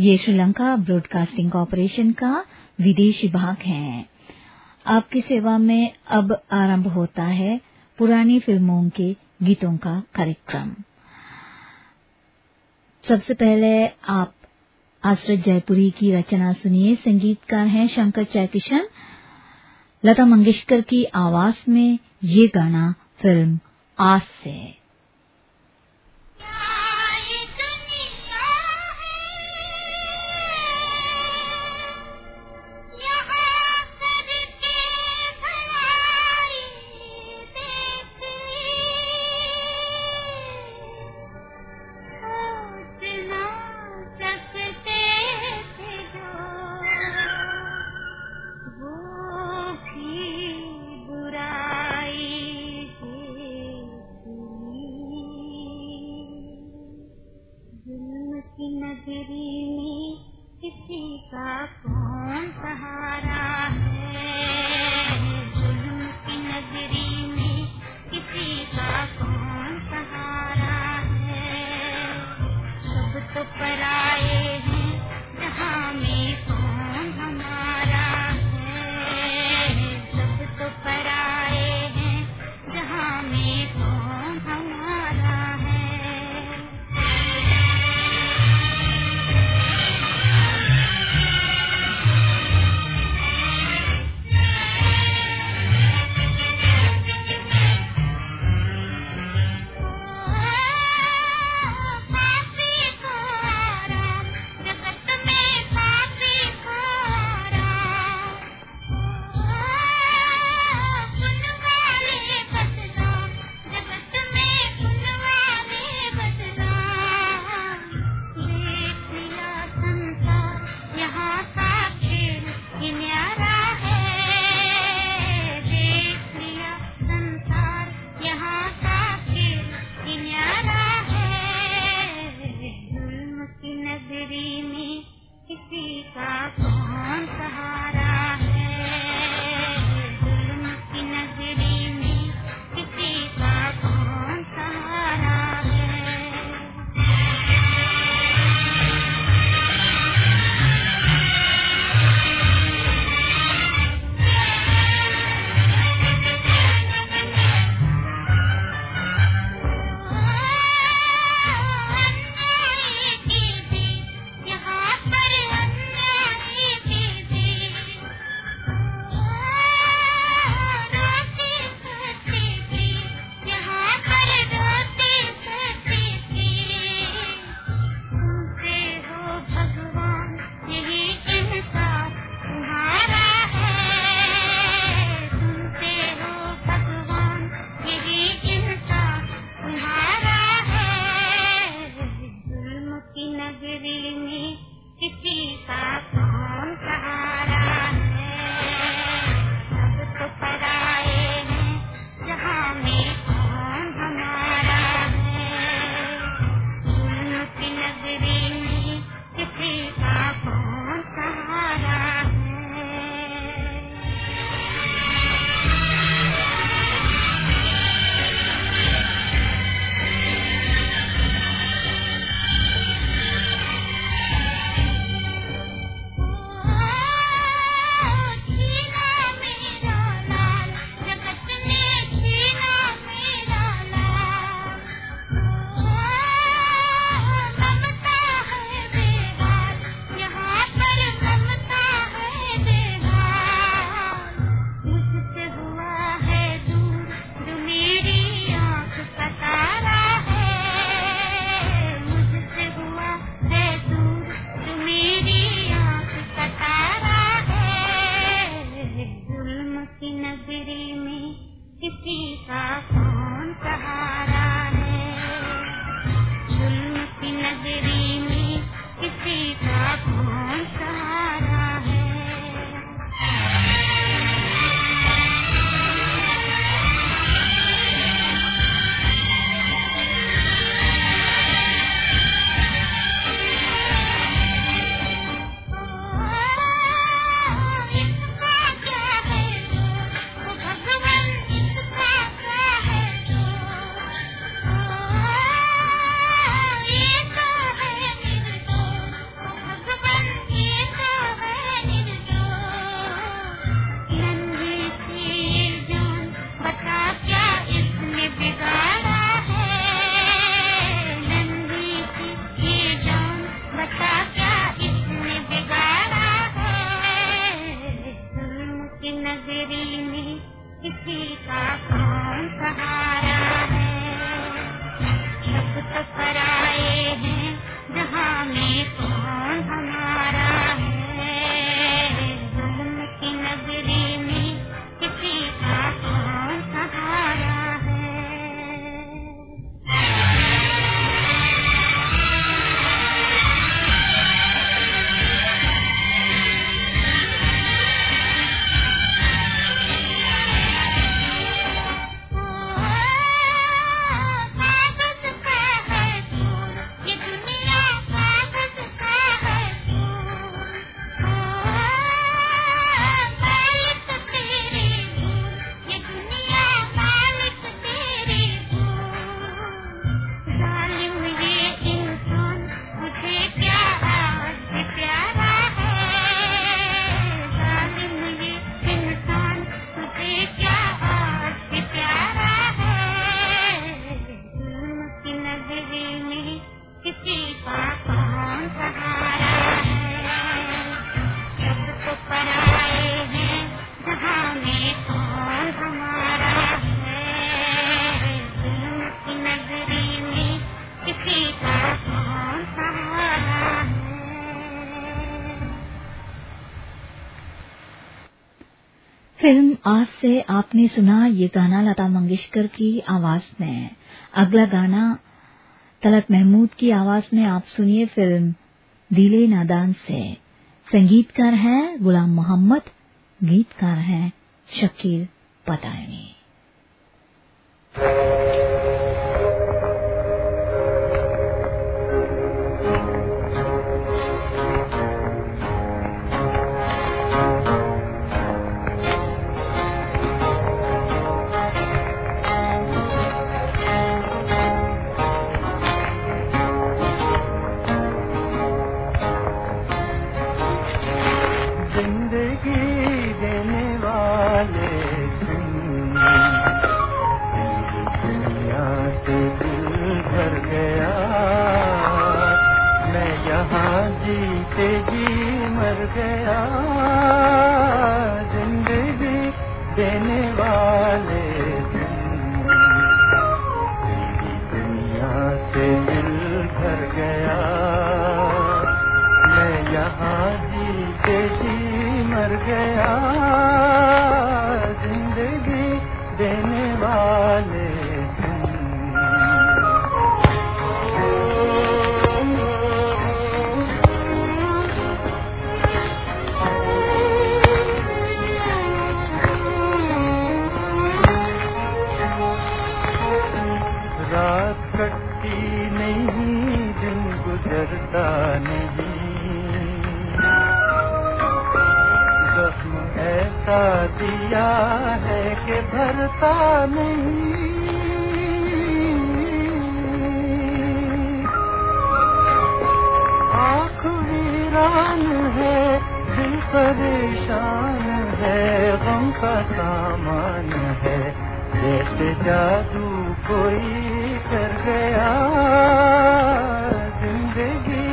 ये Sri Lanka broadcasting corporation का विदेश विभाग है। आपकी सेवा में अब आरंभ होता है पुरानी फ़िल्मों के गीतों का कार्यक्रम। सबसे पहले आप आश्रत जयपुरी की रचना सुनिए। संगीतकार हैं शंकर जयकिशन। लता मंगेशकर की आवाज़ में ये गाना फ़िल्म आज से फ़िल्म आज से आपने सुना, ये गाना लता मंगेशकर की आवाज़ में अगला गाना तलत महमूद की आवाज़ में आप सुनिए फ़िल्म दिले नादान से। संगीतकार है गुलाम मोहम्मद, गीतकार है शकील पतायनी है कि भरता नहीं। आँख वीरान है, दिल परेशान है, गम का सामान है। जैसे जादू कोई कर गया, ज़िंदगी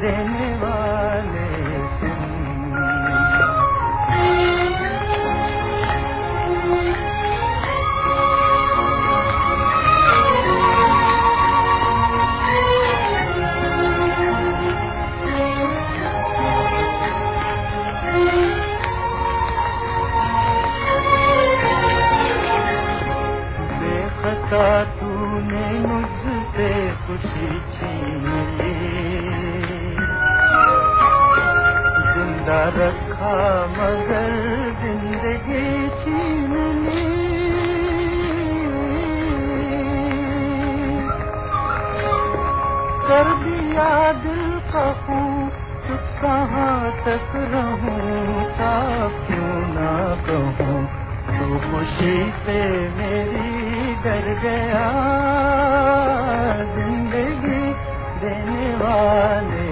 देने वाला का तूने मुझसे खुशी छीन ली। ज़िंदा रखा मगर ज़िंदगी छीन ली। कर दिया दिल का तो कहाँ तक रहूँ सा क्यों ना कहूँ। तो खुशी पे मेरी मिल गया ज़िंदगी देने वाले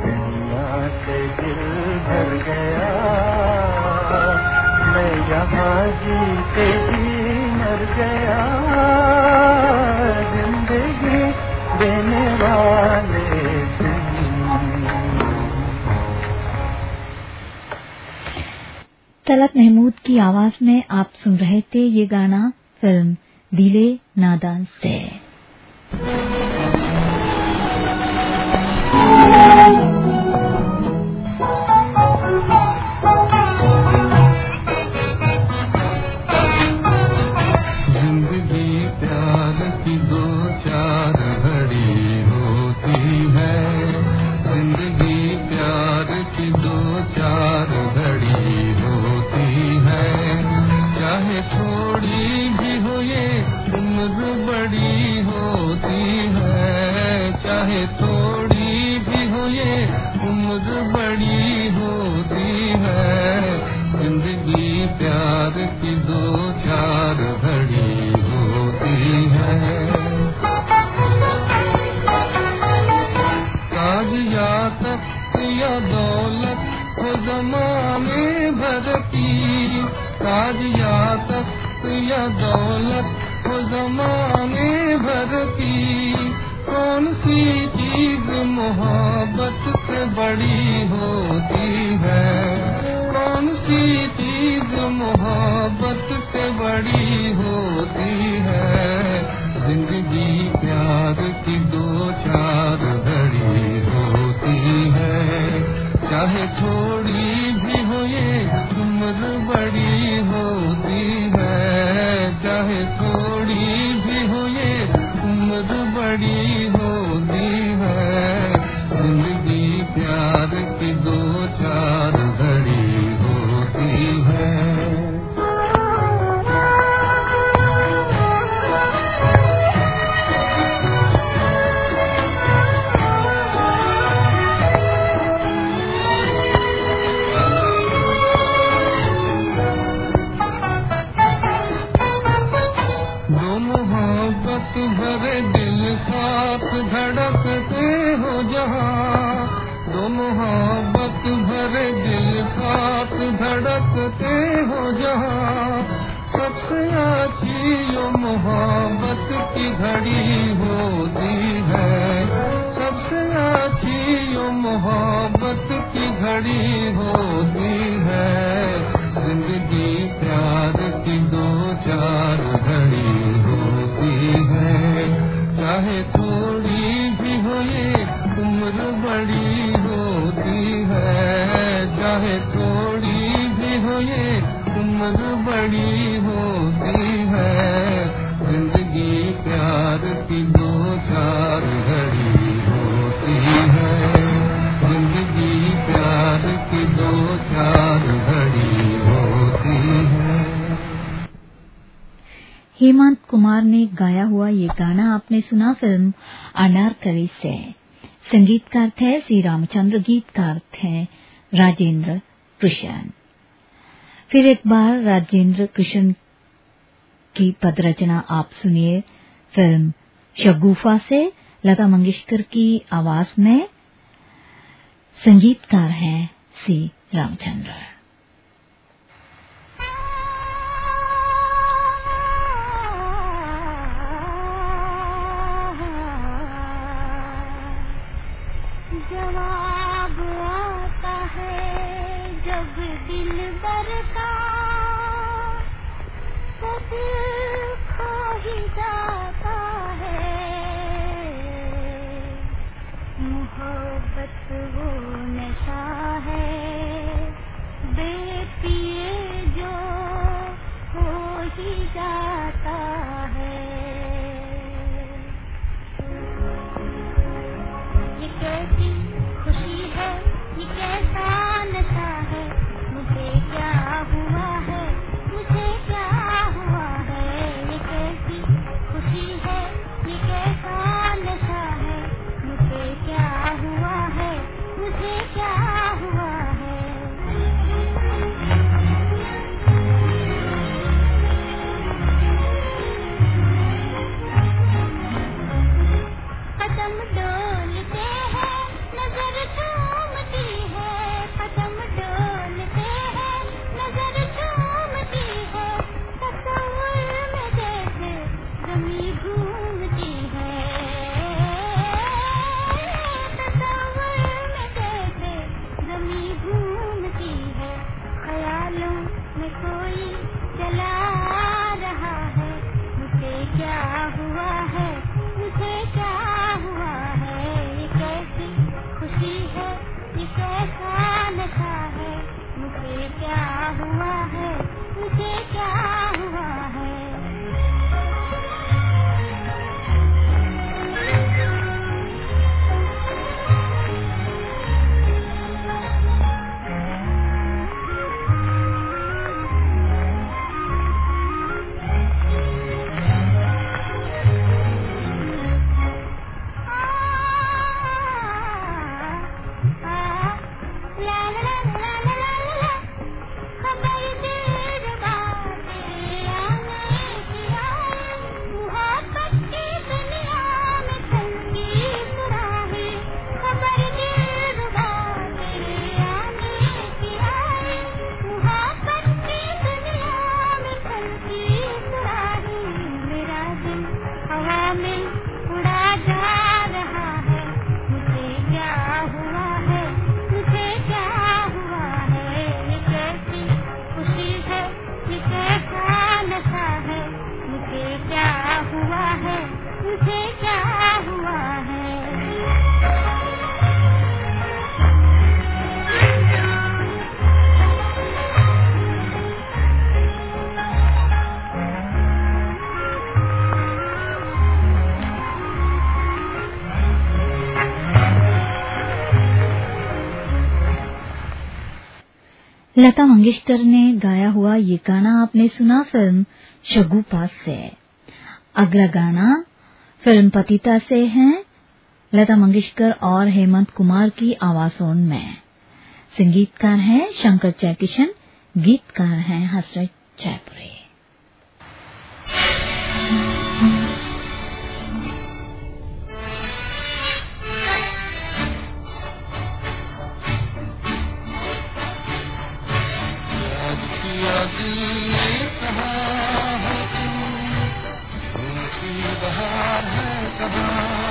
दुनिया से दिल भर गया मैं यहाँ जीते तलत महमूद की आवाज़ में आप सुन रहे थे ये गाना फ़िल्म दिले नादान से। मोहब्बत से बड़ी होती है। ज़िंदगी प्यार की दो चार बड़ी होती है। चाहे थोड़ी भी हो ये उम्र बड़ी होती है। चाहे थोड़ी भी हो ये उम्र बड़ी यो मोहब्बत की घड़ी होती है। सबसे अच्छी यो मोहब्बत की घड़ी होती है। ज़िंदगी प्यार की दो चार घड़ी होती है। चाहे थोड़ी भी हो ये उम्र बड़ी होती है। चाहे थोड़ी भी हो ये उम्र बड़ी होती हेमंत कुमार ने गाया हुआ ये गाना आपने सुना फ़िल्म अनारकली से। संगीतकार थे श्री रामचंद्र गीतकार थे राजेंद्र कृष्ण। फिर एक बार राजेंद्र कृष्ण की पद रचना आप सुनिए फ़िल्म शगुफा से लता मंगेशकर की आवाज़ में संगीतकार हैं सी रामचंद्र। लता मंगेशकर ने गाया हुआ ये गाना आपने सुना फ़िल्म शगुपा से। अगला गाना फ़िल्म पतिता से हैं लता मंगेशकर और हेमंत कुमार की आवाजों में। संगीतकार हैं शंकर जयकिशन, गीतकार हैं हसरत जयपुरी। acabar.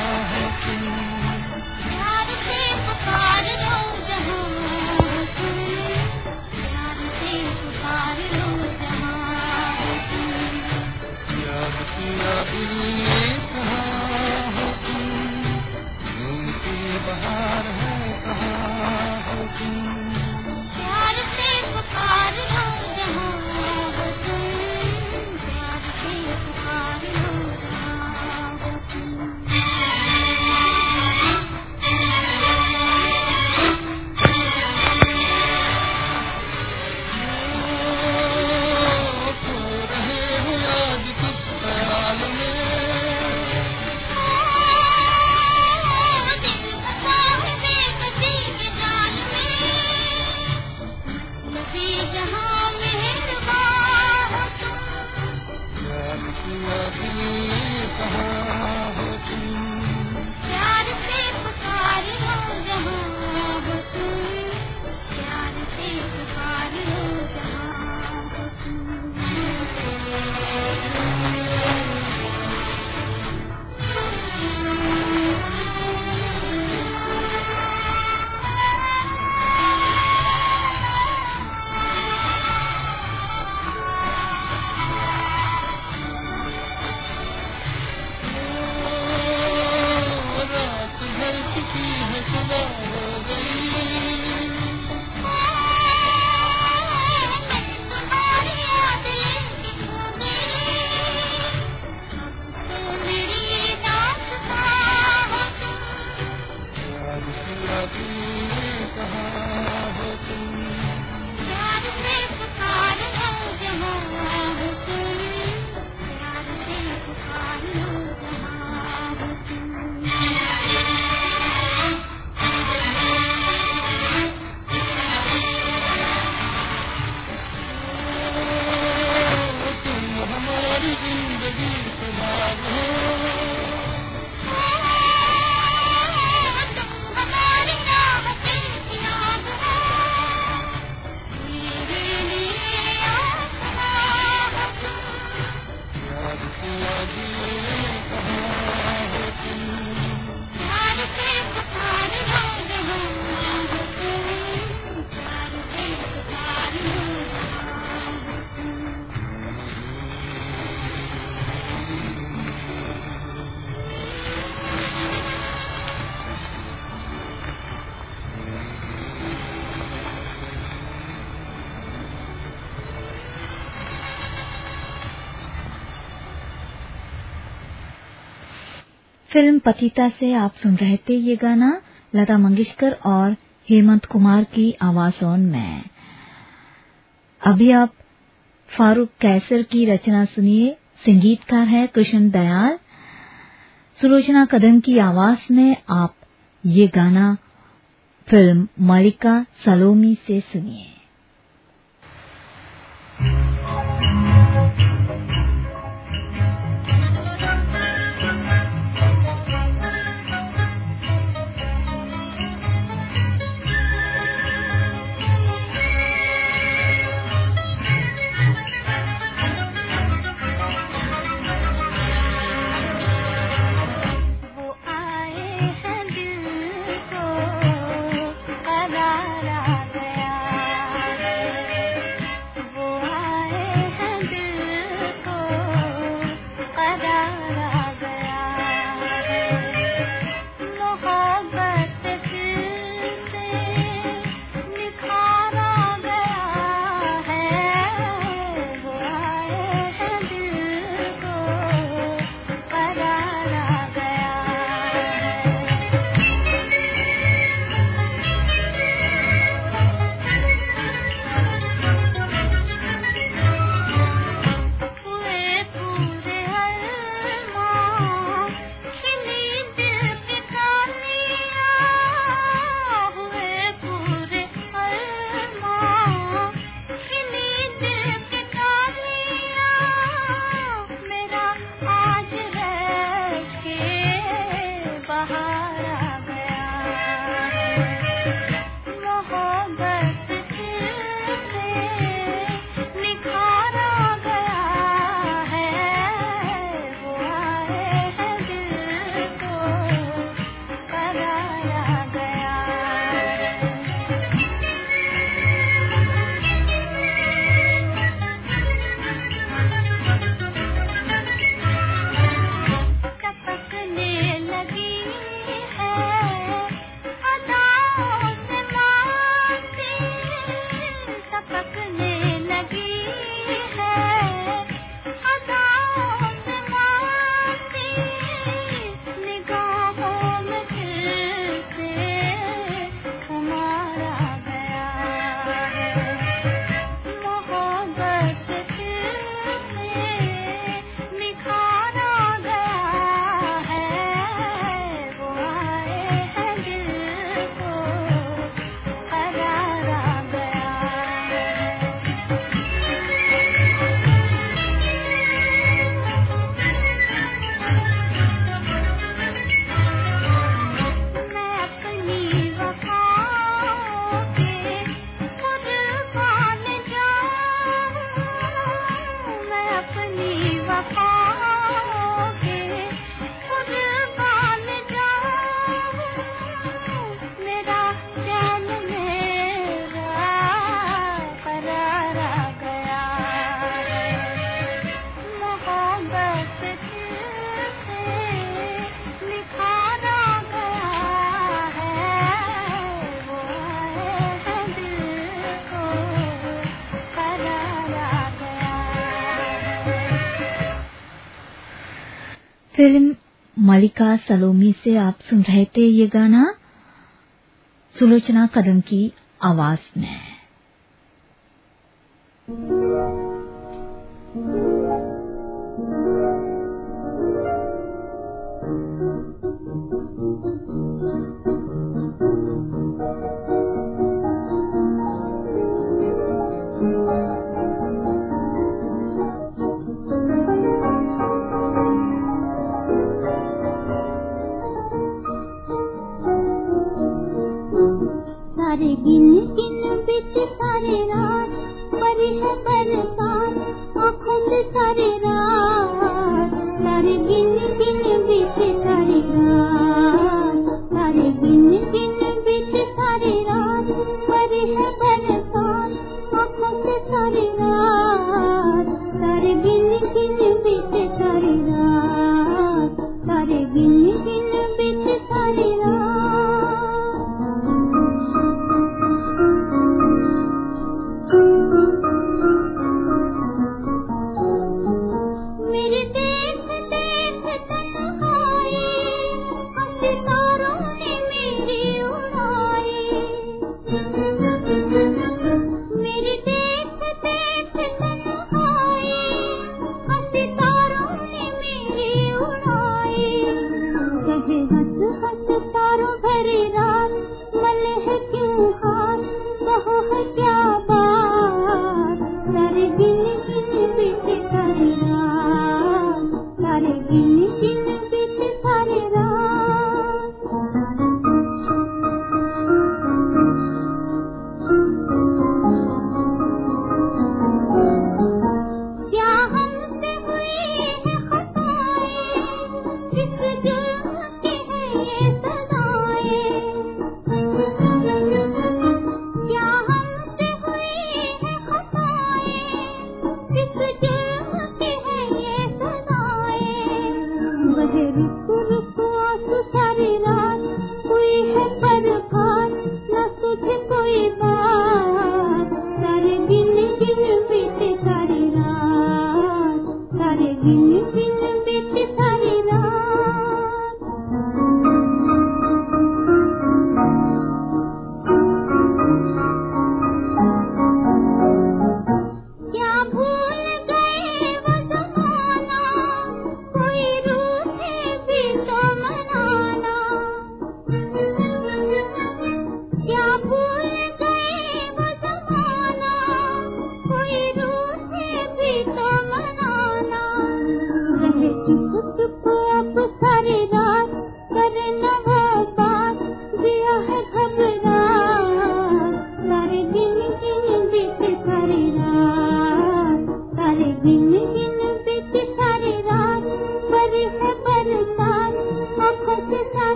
फ़िल्म पतिता से आप सुन रहे थे ये गाना लता मंगेशकर और हेमंत कुमार की आवाजों में। अभी आप फारूक कैसर की रचना सुनिए। संगीतकार है कृष्ण दयाल। सुलोचना कदम की आवाज़ में आप ये गाना फ़िल्म मलिका सलोमी से सुनिए। मालिका सलोमी से आप सुन रहे थे ये गाना। सुलोचना कदम की आवाज़ में।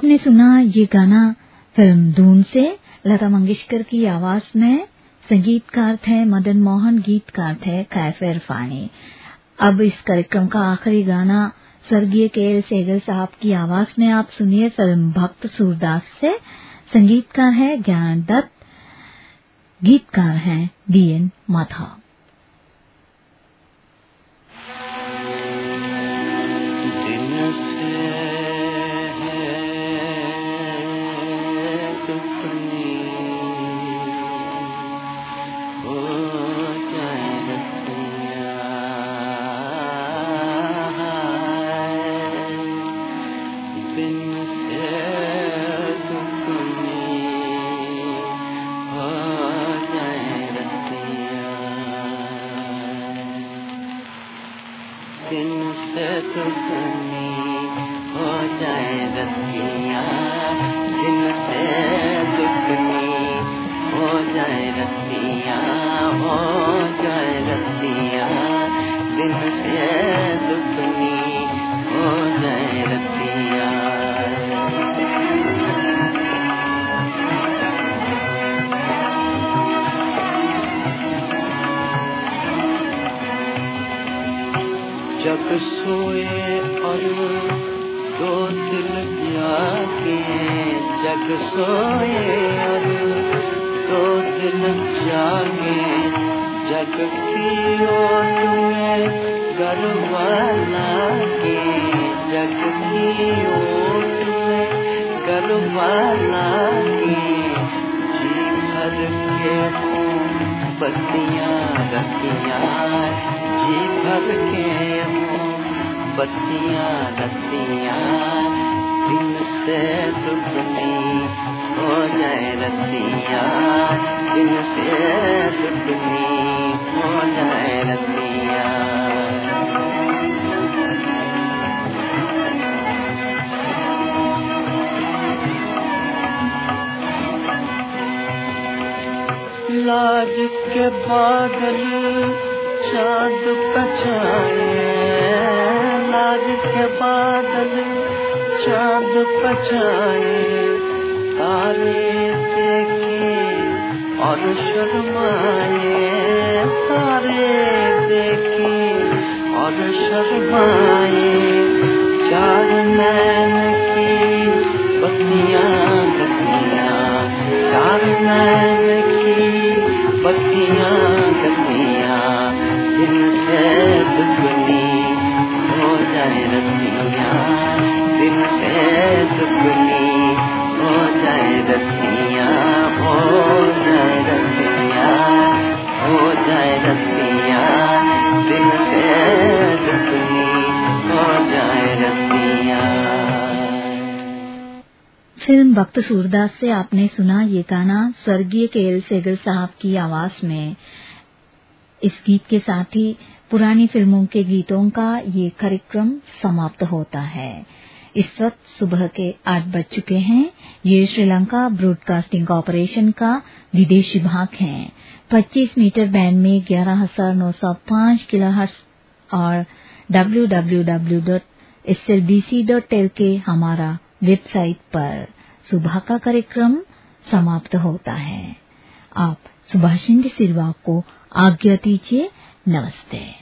आपने सुना ये गाना फ़िल्म धून से, लता मंगेशकर की आवाज़ में, संगीतकार थे मदन मोहन, गीतकार थे कैफ इरफानी। अब इस कार्यक्रम का आखिरी गाना स्वर्गीय के एल सेगल साहब की आवाज़ में आप सुनिए फ़िल्म भक्त सूरदास से। संगीतकार है ज्ञान दत्त, गीतकार है डीएन माथा। दिल दुखी हो जयरत दिल ते दुखणी हो जयरतिया हो जयरति दिल ते दुखनी हो जयरति जग सोए और दो दिल जागे जग सोए और दो दिल जागे जग की ओर में करवाना के जग की ओर में करवाना के जी भर के बत्तियाँ रखिया जी भर के बत्तियाँ रतियाँ दिन से दुगनी हो जाए रतियाँ दिन से दुगनी हो जाए रतियाँ लाज के बादल चाँद पछाए। लाज के बादल चाँद पछाए, तारे देखे और शर्माए। तारे देखे और शर्माए। चार नैन की बत्तियाँ गतियाँ चार नैन की बत्तियाँ गतियाँ दिन से वक्त सूरदास से आपने सुना ये गाना स्वर्गीय के एल सेगर साहब की आवाज़ में। इस गीत के साथ ही पुरानी फ़िल्मों के गीतों का ये कार्यक्रम समाप्त होता है। इस वक्त सुबह के आठ बज चुके हैं। ये श्रीलंका ब्रॉडकास्टिंग कॉरपोरेशन का विदेश विभाग है। 25 मीटर बैंड में 11,905 किलोहर्ट्ज और डब्ल्यू www.slbc.tel के हमारा वेबसाइट पर। सुबह का कार्यक्रम समाप्त होता है। आप सुभाषिंद सिरवा को आज्ञा दीजिए। नमस्ते।